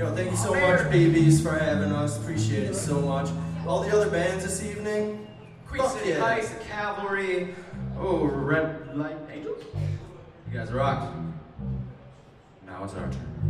Yo, thank you so much, BBs, for having us. Appreciate it so much. All the other bands this evening, Queen Fuck City yeah. Heights, the Cavalry, oh, Red Light Angels. You guys rock. Now it's our turn.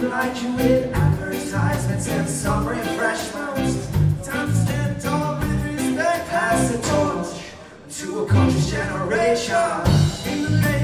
blind you with advertisements and some refreshments. Time to stand tall with respect, pass the torch to a conscious generation. In the late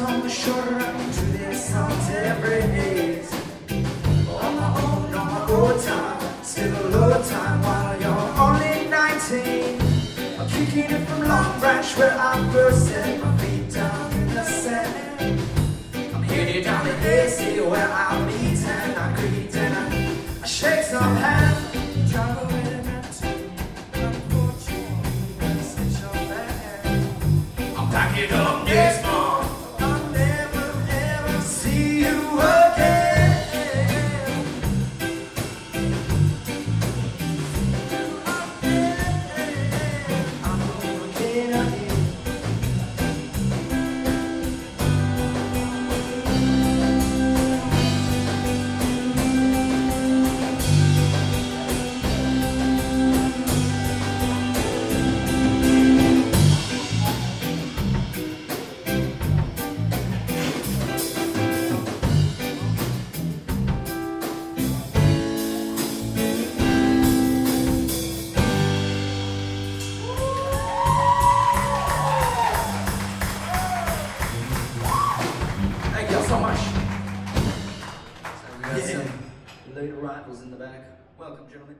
out on the shore to this salty breeze. On my own, on my own time, still a low time while you're only 19. I'm kicking it from Long Branch where I first set my feet down in the sand. I'm headed down the AC where I Arrivals in the back. Welcome, gentlemen.